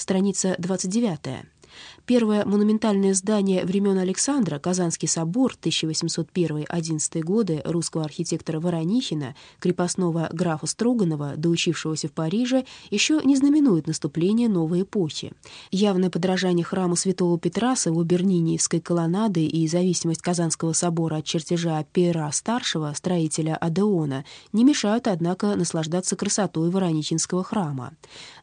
страница 29. Первое монументальное здание времен Александра, Казанский собор 1801-11 годы русского архитектора Воронихина, крепостного графа Строганова, доучившегося в Париже, еще не знаменует наступление новой эпохи. Явное подражание храму святого Петра с его берниниевской колоннадой и зависимость Казанского собора от чертежа Пера-старшего, строителя Адеона, не мешают, однако, наслаждаться красотой Воронихинского храма.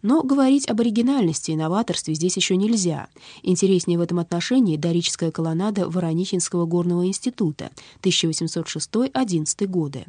Но говорить об оригинальности и новаторстве здесь еще нельзя — Интереснее в этом отношении дорическая колоннада Воронихинского горного института 1806-11 годы.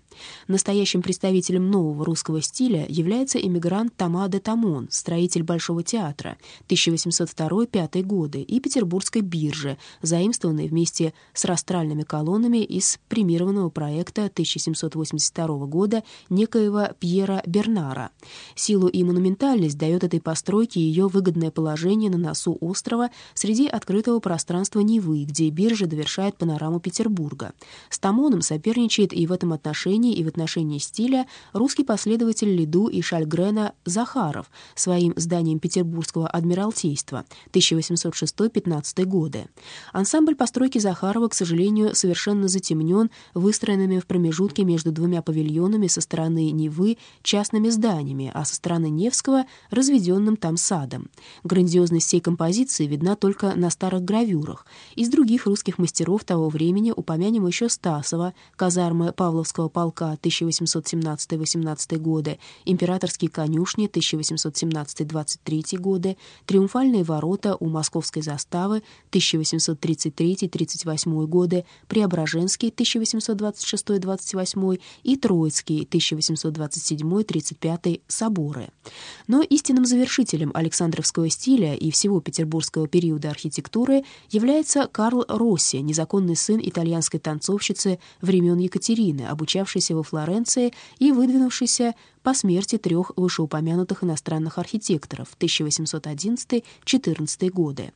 Настоящим представителем нового русского стиля является эмигрант Тома де Тамон, строитель Большого театра 1802-5 годы и Петербургской биржи, заимствованной вместе с растральными колоннами из премированного проекта 1782 года некоего Пьера Бернара. Силу и монументальность дает этой постройке ее выгодное положение на носу острова среди открытого пространства Невы, где биржа довершает панораму Петербурга. С Тамоном соперничает и в этом отношении, и в отношении стиля русский последователь Лиду и Шальгрена Захаров своим зданием Петербургского адмиралтейства 1806-15 годы. Ансамбль постройки Захарова, к сожалению, совершенно затемнен выстроенными в промежутке между двумя павильонами со стороны Невы частными зданиями, а со стороны Невского — разведенным там садом. Грандиозность всей композиции видна только на старых гравюрах. Из других русских мастеров того времени упомянем еще Стасова, казармы Павловского полка 1817-18 годы, императорские конюшни 1817-23 годы, триумфальные ворота у московской заставы 1833-38 годы, Преображенский 1826-28 и Троицкий 1827-35 соборы. Но истинным завершителем Александровского стиля и всего петербургского периода периода архитектуры является Карл Росси, незаконный сын итальянской танцовщицы времен Екатерины, обучавшийся во Флоренции и выдвинувшийся по смерти трех вышеупомянутых иностранных архитекторов 1811-14 годы.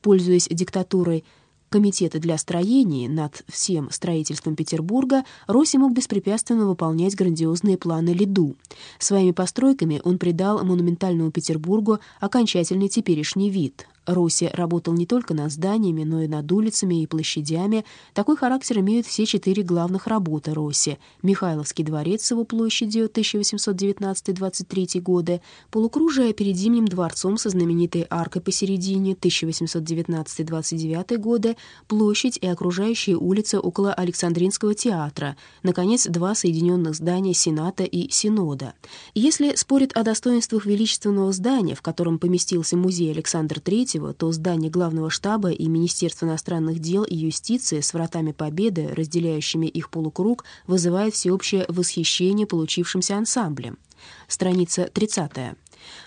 Пользуясь диктатурой Комитета для строений над всем строительством Петербурга Росси мог беспрепятственно выполнять грандиозные планы Лиду. Своими постройками он придал монументальному Петербургу окончательный теперешний вид. Росси работал не только над зданиями, но и над улицами и площадями. Такой характер имеют все четыре главных работы Росси. Михайловский дворец с его площадью 1819-23 годы, полукружие перед Зимним дворцом со знаменитой аркой посередине 1819-29 годы, площадь и окружающие улицы около Александринского театра, наконец, два соединенных здания Сената и Синода. Если спорят о достоинствах величественного здания, в котором поместился музей Александр III, III, то здание главного штаба и Министерство иностранных дел и юстиции с вратами Победы, разделяющими их полукруг, вызывает всеобщее восхищение получившимся ансамблем. Страница 30.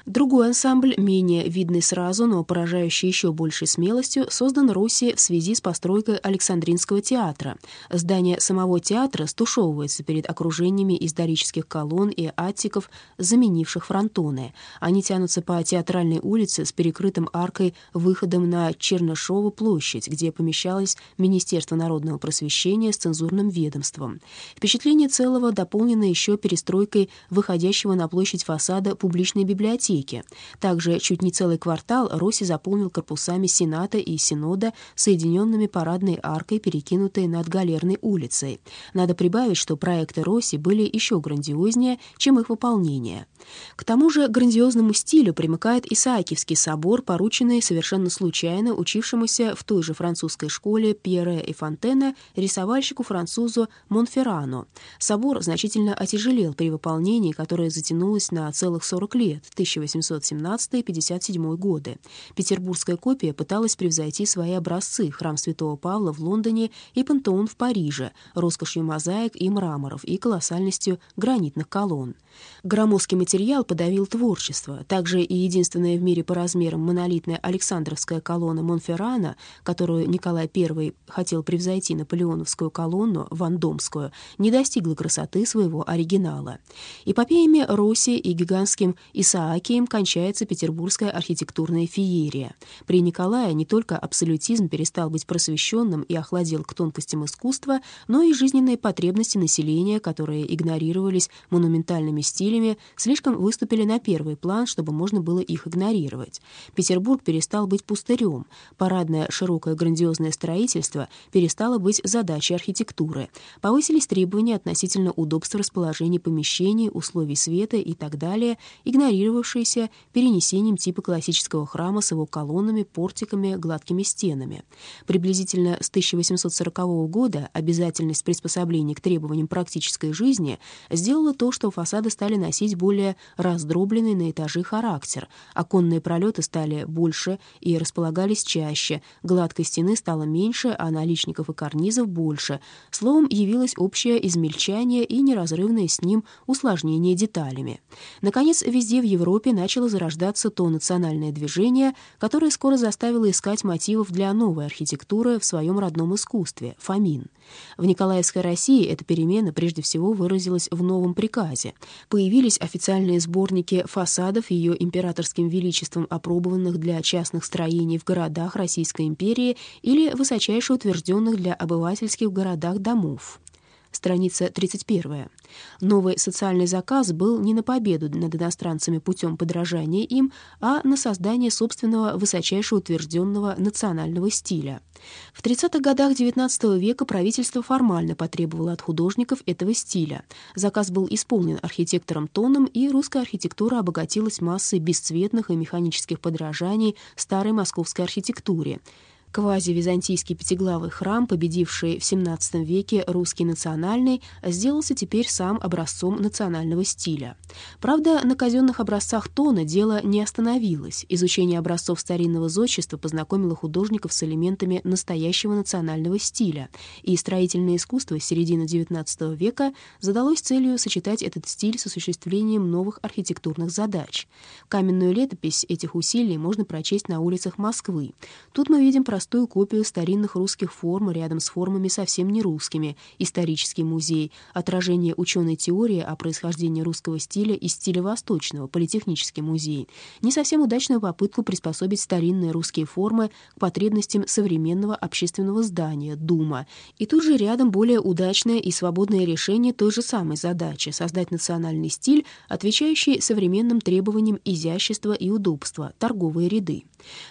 Другой ансамбль, менее видный сразу, но поражающий еще большей смелостью, создан Росси в связи с постройкой Александринского театра. Здание самого театра стушевывается перед окружениями исторических колонн и аттиков, заменивших фронтоны. Они тянутся по театральной улице с перекрытым аркой выходом на Чернышову площадь, где помещалось Министерство народного просвещения с цензурным ведомством. Впечатление целого дополнено еще перестройкой выходящего на площадь фасада публичной библиотеки, библиотеки. Также чуть не целый квартал Росси заполнил корпусами Сената и Синода, соединенными парадной аркой, перекинутой над Галерной улицей. Надо прибавить, что проекты Росси были еще грандиознее, чем их выполнение. К тому же грандиозному стилю примыкает Исаакиевский собор, порученный совершенно случайно учившемуся в той же французской школе Пьере и Фонтена рисовальщику-французу Монферрано. Собор значительно отяжелел при выполнении, которое затянулось на целых 40 лет, 1817-57 годы. Петербургская копия пыталась превзойти свои образцы храм Святого Павла в Лондоне и пантеон в Париже, роскошью мозаик и мраморов и колоссальностью гранитных колонн. Громоздкий материал подавил творчество. Также и единственная в мире по размерам монолитная Александровская колонна Монферрана, которую Николай I хотел превзойти наполеоновскую колонну Вандомскую, не достигла красоты своего оригинала. Эпопеями Росси и гигантским Исааки Никеем кончается петербургская архитектурная феерия. При Николае не только абсолютизм перестал быть просвещенным и охладел к тонкостям искусства, но и жизненные потребности населения, которые игнорировались монументальными стилями, слишком выступили на первый план, чтобы можно было их игнорировать. Петербург перестал быть пустырем. Парадное широкое грандиозное строительство перестало быть задачей архитектуры. Повысились требования относительно удобства расположения помещений, условий света и так далее, игнорировавшиеся перенесением типа классического храма с его колоннами, портиками, гладкими стенами. Приблизительно с 1840 года обязательность приспособления к требованиям практической жизни сделала то, что фасады стали носить более раздробленный на этажи характер, оконные пролеты стали больше и располагались чаще, гладкой стены стало меньше, а наличников и карнизов больше. Словом, явилось общее измельчание и неразрывное с ним усложнение деталями. Наконец, везде в Европе начало зарождаться то национальное движение, которое скоро заставило искать мотивов для новой архитектуры в своем родном искусстве — фамин. В Николаевской России эта перемена прежде всего выразилась в новом приказе. Появились официальные сборники фасадов ее императорским величеством опробованных для частных строений в городах Российской империи или высочайше утвержденных для обывательских городах домов страница 31. Новый социальный заказ был не на победу над иностранцами путем подражания им, а на создание собственного высочайше утвержденного национального стиля. В 30-х годах XIX века правительство формально потребовало от художников этого стиля. Заказ был исполнен архитектором Тоном, и русская архитектура обогатилась массой бесцветных и механических подражаний старой московской архитектуре квази-византийский пятиглавый храм, победивший в XVII веке русский национальный, сделался теперь сам образцом национального стиля. Правда, на казенных образцах тона дело не остановилось. Изучение образцов старинного зодчества познакомило художников с элементами настоящего национального стиля, и строительное искусство середины XIX века задалось целью сочетать этот стиль с осуществлением новых архитектурных задач. Каменную летопись этих усилий можно прочесть на улицах Москвы. Тут мы видим простой простую копию старинных русских форм рядом с формами совсем не русскими, исторический музей, отражение ученой теории о происхождении русского стиля и стиля восточного, политехнический музей, не совсем удачную попытку приспособить старинные русские формы к потребностям современного общественного здания, Дума, и тут же рядом более удачное и свободное решение той же самой задачи — создать национальный стиль, отвечающий современным требованиям изящества и удобства, торговые ряды.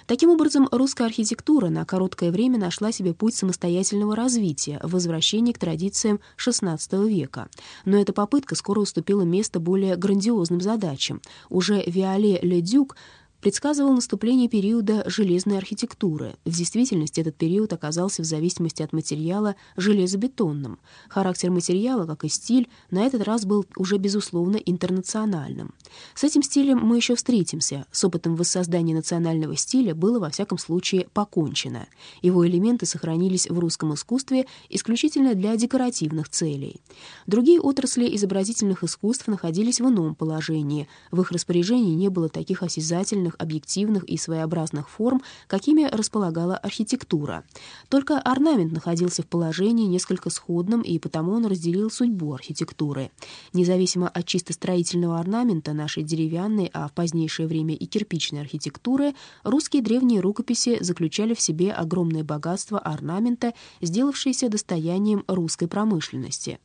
Таким образом, русская архитектура на короткое время нашла себе путь самостоятельного развития, возвращения к традициям XVI века. Но эта попытка скоро уступила место более грандиозным задачам. Уже Виоле Ле-Дюк предсказывал наступление периода железной архитектуры. В действительности этот период оказался в зависимости от материала железобетонным. Характер материала, как и стиль, на этот раз был уже безусловно интернациональным. С этим стилем мы еще встретимся. С опытом воссоздания национального стиля было во всяком случае покончено. Его элементы сохранились в русском искусстве исключительно для декоративных целей. Другие отрасли изобразительных искусств находились в ином положении. В их распоряжении не было таких осязательных разных объективных и своеобразных форм, какими располагала архитектура. Только орнамент находился в положении несколько сходном, и потому он разделил судьбу архитектуры. Независимо от чисто строительного орнамента нашей деревянной, а в позднейшее время и кирпичной архитектуры, русские древние рукописи заключали в себе огромное богатство орнамента, сделавшееся достоянием русской промышленности.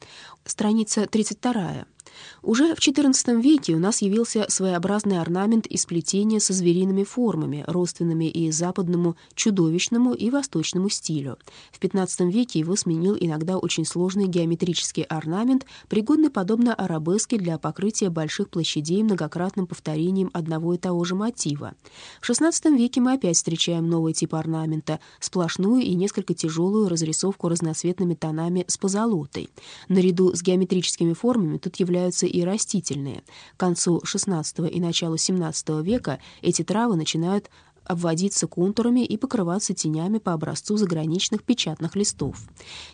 Страница 32. Уже в XIV веке у нас явился своеобразный орнамент из плетения со звериными формами, родственными и западному чудовищному и восточному стилю. В XV веке его сменил иногда очень сложный геометрический орнамент, пригодный подобно арабеске для покрытия больших площадей многократным повторением одного и того же мотива. В XVI веке мы опять встречаем новый тип орнамента — сплошную и несколько тяжелую разрисовку разноцветными тонами с позолотой. Наряду с геометрическими формами тут являются встречаются и растительные. К концу XVI и началу XVII века эти травы начинают обводиться контурами и покрываться тенями по образцу заграничных печатных листов.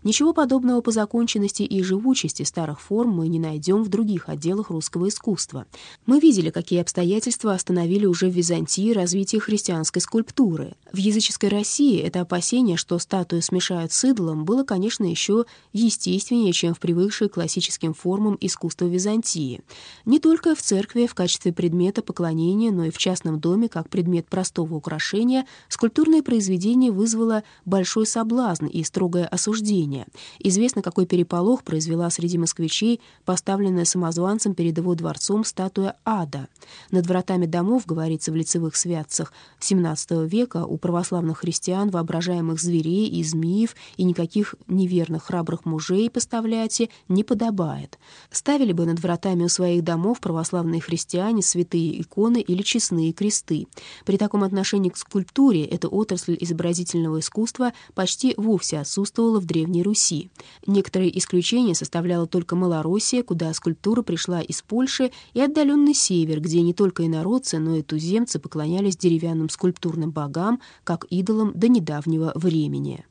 Ничего подобного по законченности и живучести старых форм мы не найдем в других отделах русского искусства. Мы видели, какие обстоятельства остановили уже в Византии развитие христианской скульптуры. В языческой России это опасение, что статую смешают с идолом, было, конечно, еще естественнее, чем в привыкшей классическим формам искусства Византии. Не только в церкви в качестве предмета поклонения, но и в частном доме как предмет простого украшения скульптурное произведение вызвало большой соблазн и строгое осуждение. Известно, какой переполох произвела среди москвичей поставленная самозванцем перед его дворцом статуя ада. Над вратами домов, говорится в лицевых святцах XVII века, у православных христиан воображаемых зверей и змеев и никаких неверных храбрых мужей поставляйте не подобает. Ставили бы над вратами у своих домов православные христиане святые иконы или честные кресты. При таком отношении к скульптуре эта отрасль изобразительного искусства почти вовсе отсутствовала в Древней Руси. Некоторые исключения составляла только Малороссия, куда скульптура пришла из Польши, и отдаленный север, где не только инородцы, но и туземцы поклонялись деревянным скульптурным богам, как идолам до недавнего времени.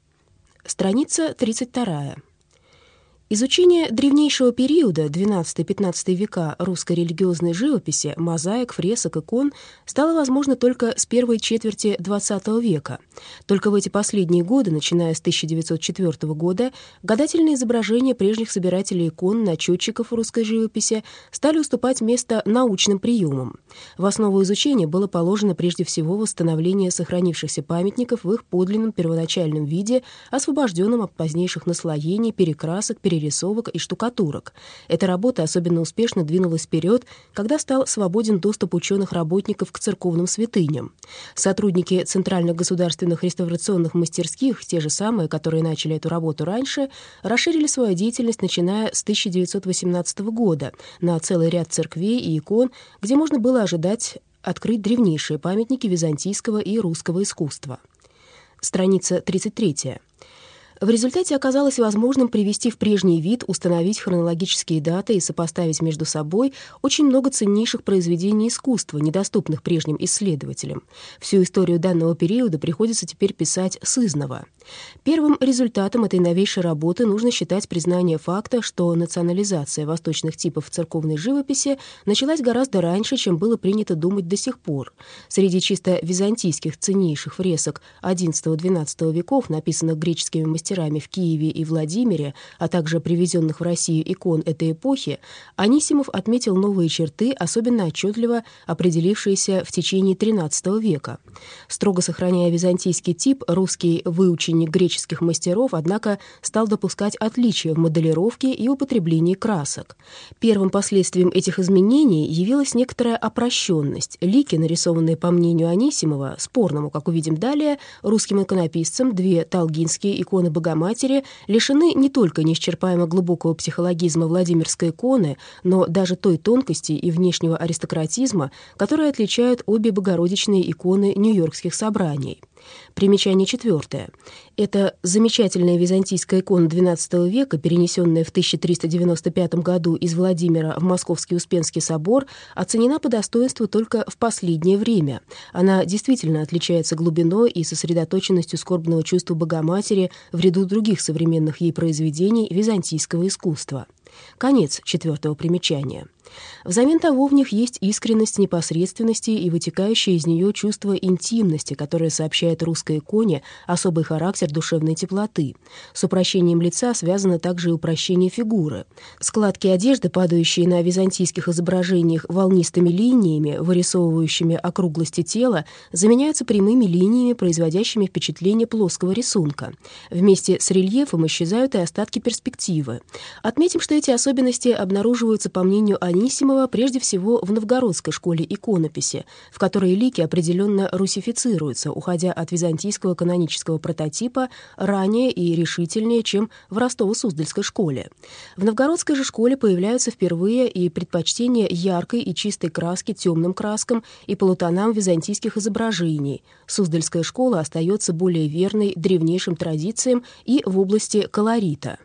Страница 32. Изучение древнейшего периода, XII-XV века русской религиозной живописи, мозаик, фресок, икон, стало возможно только с первой четверти XX века. Только в эти последние годы, начиная с 1904 года, гадательные изображения прежних собирателей икон, начетчиков русской живописи стали уступать место научным приемам. В основу изучения было положено прежде всего восстановление сохранившихся памятников в их подлинном первоначальном виде, освобожденном от позднейших наслоений, перекрасок, перерисовок, рисовок и штукатурок. Эта работа особенно успешно двинулась вперед, когда стал свободен доступ ученых-работников к церковным святыням. Сотрудники Центральных государственных реставрационных мастерских, те же самые, которые начали эту работу раньше, расширили свою деятельность, начиная с 1918 года, на целый ряд церквей и икон, где можно было ожидать открыть древнейшие памятники византийского и русского искусства. Страница 33. В результате оказалось возможным привести в прежний вид, установить хронологические даты и сопоставить между собой очень много ценнейших произведений искусства, недоступных прежним исследователям. Всю историю данного периода приходится теперь писать сызново. Первым результатом этой новейшей работы нужно считать признание факта, что национализация восточных типов церковной живописи началась гораздо раньше, чем было принято думать до сих пор. Среди чисто византийских ценнейших фресок XI-XII веков, написанных греческими мастерами в Киеве и Владимире, а также привезенных в Россию икон этой эпохи, Анисимов отметил новые черты, особенно отчетливо определившиеся в течение XIII века. Строго сохраняя византийский тип, русский выучень современник греческих мастеров, однако стал допускать отличия в моделировке и употреблении красок. Первым последствием этих изменений явилась некоторая опрощенность. Лики, нарисованные, по мнению Анисимова, спорному, как увидим далее, русским иконописцам, две талгинские иконы Богоматери, лишены не только неисчерпаемо глубокого психологизма Владимирской иконы, но даже той тонкости и внешнего аристократизма, которые отличают обе богородичные иконы нью-йоркских собраний. Примечание четвертое. Это замечательная византийская икона XII века, перенесенная в 1395 году из Владимира в Московский Успенский собор, оценена по достоинству только в последнее время. Она действительно отличается глубиной и сосредоточенностью скорбного чувства Богоматери в ряду других современных ей произведений византийского искусства. Конец четвертого примечания. Взамен того в них есть искренность непосредственности и вытекающее из нее чувство интимности, которое сообщает русской иконе особый характер душевной теплоты. С упрощением лица связано также и упрощение фигуры. Складки одежды, падающие на византийских изображениях волнистыми линиями, вырисовывающими округлости тела, заменяются прямыми линиями, производящими впечатление плоского рисунка. Вместе с рельефом исчезают и остатки перспективы. Отметим, что эти особенности обнаруживаются, по мнению Ани, Анисимова прежде всего в новгородской школе иконописи, в которой лики определенно русифицируются, уходя от византийского канонического прототипа ранее и решительнее, чем в Ростово-Суздальской школе. В новгородской же школе появляются впервые и предпочтение яркой и чистой краски темным краскам и полутонам византийских изображений. Суздальская школа остается более верной древнейшим традициям и в области колорита.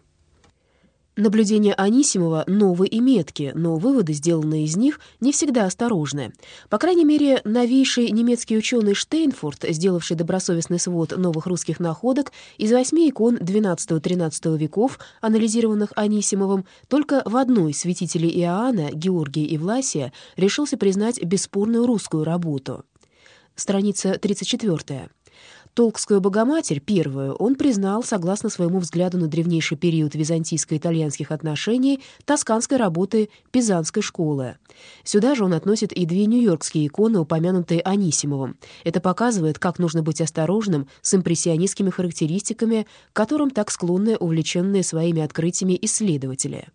Наблюдения Анисимова новы и метки, но выводы, сделанные из них, не всегда осторожны. По крайней мере, новейший немецкий ученый Штейнфурт, сделавший добросовестный свод новых русских находок, из восьми икон XII-XIII веков, анализированных Анисимовым, только в одной святителей Иоанна, Георгия и Власия, решился признать бесспорную русскую работу. Страница 34. Толкскую Богоматерь, первую, он признал, согласно своему взгляду на древнейший период византийско-итальянских отношений, тосканской работы Пизанской школы. Сюда же он относит и две нью-йоркские иконы, упомянутые Анисимовым. Это показывает, как нужно быть осторожным с импрессионистскими характеристиками, которым так склонны увлеченные своими открытиями исследователи.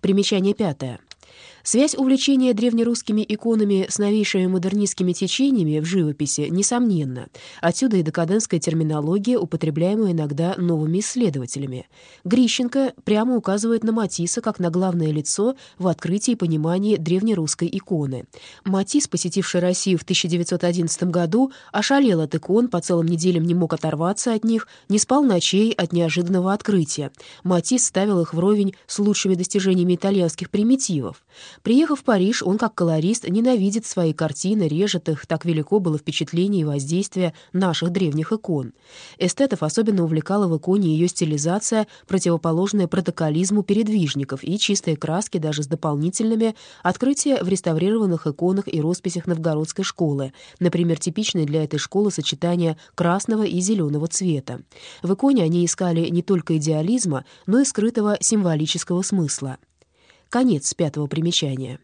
Примечание пятое. Связь увлечения древнерусскими иконами с новейшими модернистскими течениями в живописи несомненна. Отсюда и декадентская терминология, употребляемая иногда новыми исследователями. Грищенко прямо указывает на Матисса как на главное лицо в открытии и понимании древнерусской иконы. Матисс, посетивший Россию в 1911 году, ошалел от икон, по целым неделям не мог оторваться от них, не спал ночей от неожиданного открытия. Матисс ставил их вровень с лучшими достижениями итальянских примитивов. Приехав в Париж, он, как колорист, ненавидит свои картины, режет их, так велико было впечатление и воздействие наших древних икон. Эстетов особенно увлекала в иконе ее стилизация, противоположная протоколизму передвижников и чистые краски, даже с дополнительными, открытия в реставрированных иконах и росписях новгородской школы, например, типичное для этой школы сочетание красного и зеленого цвета. В иконе они искали не только идеализма, но и скрытого символического смысла. Конец пятого примечания.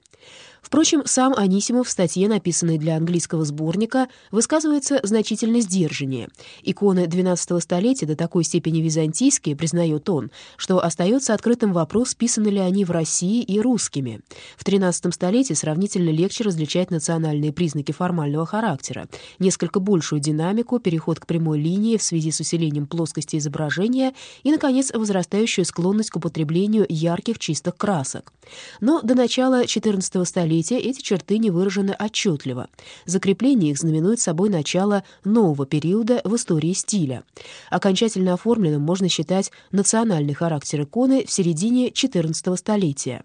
Впрочем, сам Анисимов в статье, написанной для английского сборника, высказывается значительно сдержаннее. Иконы XII столетия до такой степени византийские, признает он, что остается открытым вопрос, писаны ли они в России и русскими. В XIII столетии сравнительно легче различать национальные признаки формального характера, несколько большую динамику, переход к прямой линии в связи с усилением плоскости изображения и, наконец, возрастающую склонность к употреблению ярких чистых красок. Но до начала XIV столетия столетия эти черты не выражены отчетливо. Закрепление их знаменует собой начало нового периода в истории стиля. Окончательно оформленным можно считать национальный характер иконы в середине XIV столетия.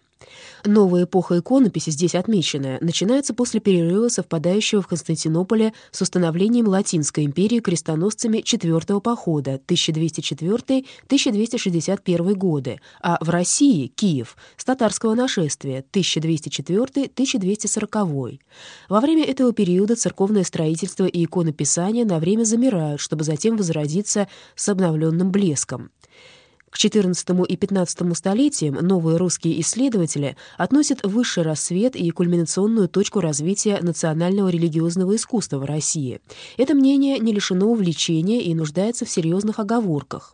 Новая эпоха иконописи здесь отмеченная начинается после перерыва, совпадающего в Константинополе с установлением Латинской империи крестоносцами четвертого похода 1204-1261 годы, а в России — Киев, с татарского нашествия 1204-1240. Во время этого периода церковное строительство и иконописание на время замирают, чтобы затем возродиться с обновленным блеском. К XIV и XV столетиям новые русские исследователи относят высший рассвет и кульминационную точку развития национального религиозного искусства в России. Это мнение не лишено увлечения и нуждается в серьезных оговорках.